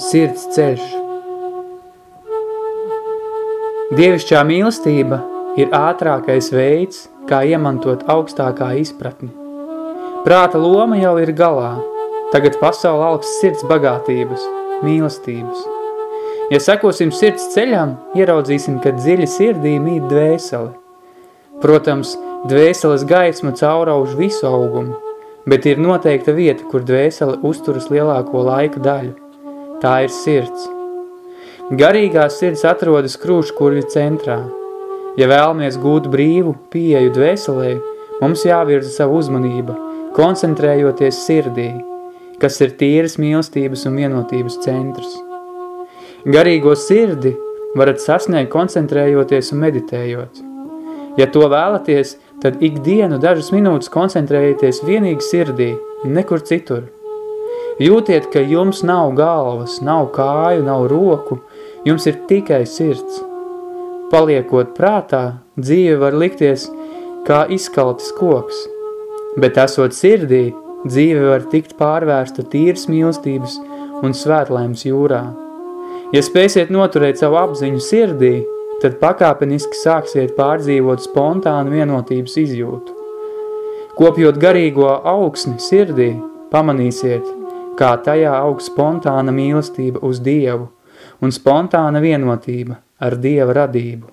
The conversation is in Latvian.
Sirds ceļš Dievišķā mīlestība ir ātrākais veids, kā iemantot augstākā izpratni. Prāta loma jau ir galā, tagad pasauli augsts sirds bagātības, mīlestības. Ja sekosim sirds ceļam, ieraudzīsim, ka dziļi sirdī mīt dvēseli. Protams, dvēseles gaisma caurauž visu augumu, bet ir noteikta vieta, kur dvēsele uzturas lielāko laika daļu. Tā ir sirds. Garīgā sirds atrodas krūškurļa centrā. Ja vēlamies gūt brīvu pieeju dvēselē, mums jāvirza savu uzmanību, koncentrējoties sirdī, kas ir tīras mīlestības un vienotības centrs. Garīgo sirdi varat sasniegt koncentrējoties un meditējot. Ja to vēlaties, tad ikdienu dažas minūtes koncentrējieties vienīgi sirdī, nekur citur. Jūtiet, ka jums nav galvas, nav kāju, nav roku, jums ir tikai sirds. Paliekot prātā, dzīve var likties kā izkaltis koks, bet esot sirdī, dzīve var tikt pārvērsta tīras mīlestības un svētlēms jūrā. Ja spēsiet noturēt savu apziņu sirdī, tad pakāpeniski sāksiet pārdzīvot spontānu vienotības izjūtu. Kopjot garīgo augsni sirdī, pamanīsiet, kā tajā aug spontāna mīlestība uz Dievu un spontāna vienotība ar Dieva radību.